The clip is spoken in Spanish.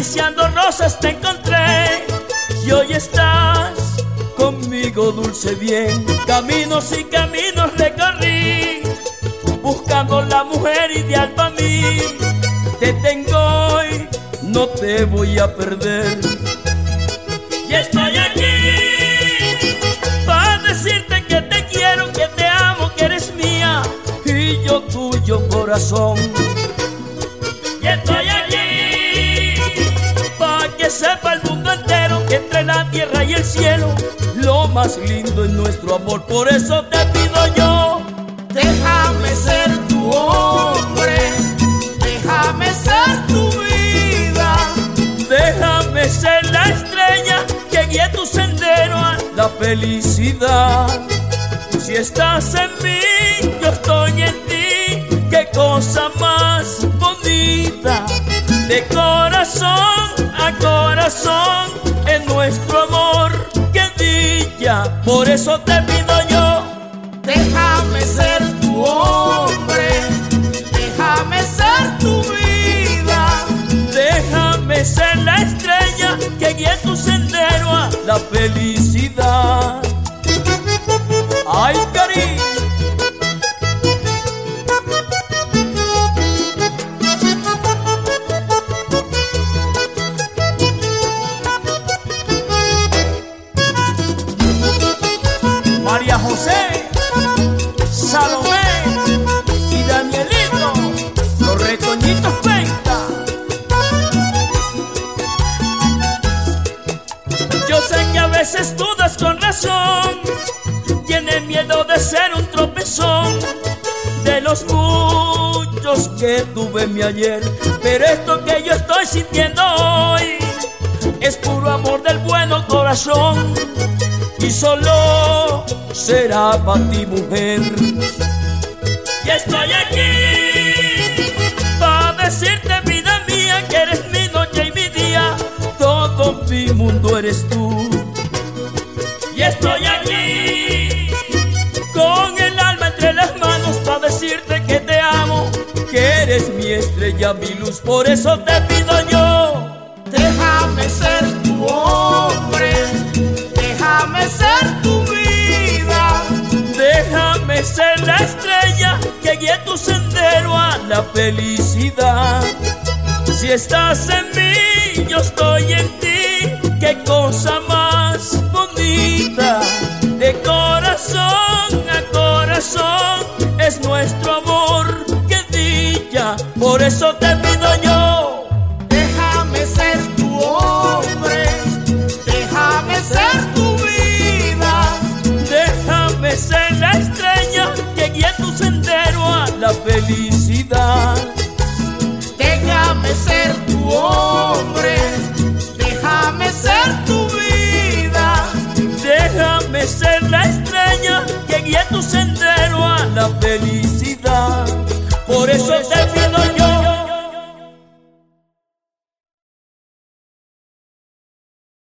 acariciando rosas te encontré y hoy estás conmigo dulce bien. Caminos y caminos recorrí buscando la mujer ideal para mí. Te tengo hoy, no te voy a perder. Y estoy aquí para decirte que te quiero, que te amo, que eres mía y yo tuyo corazón. El cielo lo más lindo es nuestro amor. Por eso te pido yo, déjame ser tu hombre, déjame ser tu vida, déjame ser la estrella que guíe tu sendero a la felicidad. Si estás en mí, yo estoy en ti, qué cosa más bonita. De corazón a corazón, Por veces dudas con razón, tienes miedo de ser un tropezón. De los muchos que tuve mi ayer, pero esto que yo estoy sintiendo hoy es puro amor del bueno corazón. Y solo será para ti mujer. Y estoy aquí para decirte vida mía que eres mi noche y mi día, todo mi mundo eres tú. Estoy aquí con el alma entre las manos para decirte que te amo, que eres mi estrella, mi luz, por eso te pido yo. déjame ser tu hombre, déjame ser tu vida, Déjame ser la estrella que guíe tu sendero a la felicidad. Si estás en mí, yo estoy en ti. Qué cosa Por eso te pido yo. déjame ser tu hombre, déjame ser tu vida, Déjame ser la estrella que guíe tu sendero a la felicidad. déjame ser tu hombre, déjame ser tu vida, Déjame ser la estrella que guíe tu sendero a la felicidad. Por eso te pido